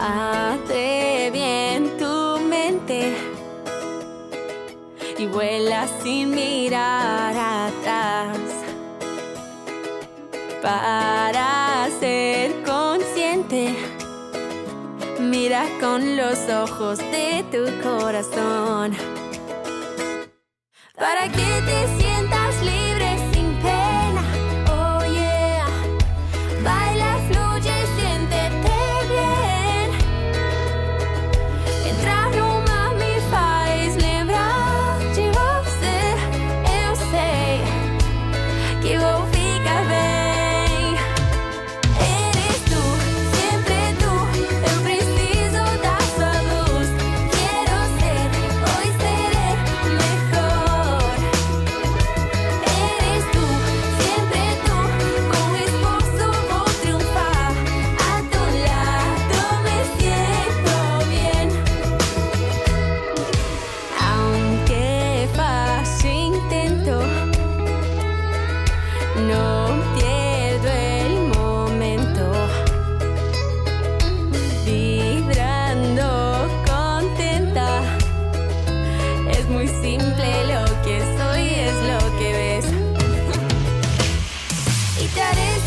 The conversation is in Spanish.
Hazte bien tu mente y vuela sin mirar atrás. Para ser consciente con los ojos de tu corazón. Es muy simple lo que soy, es lo que ves. Y te haré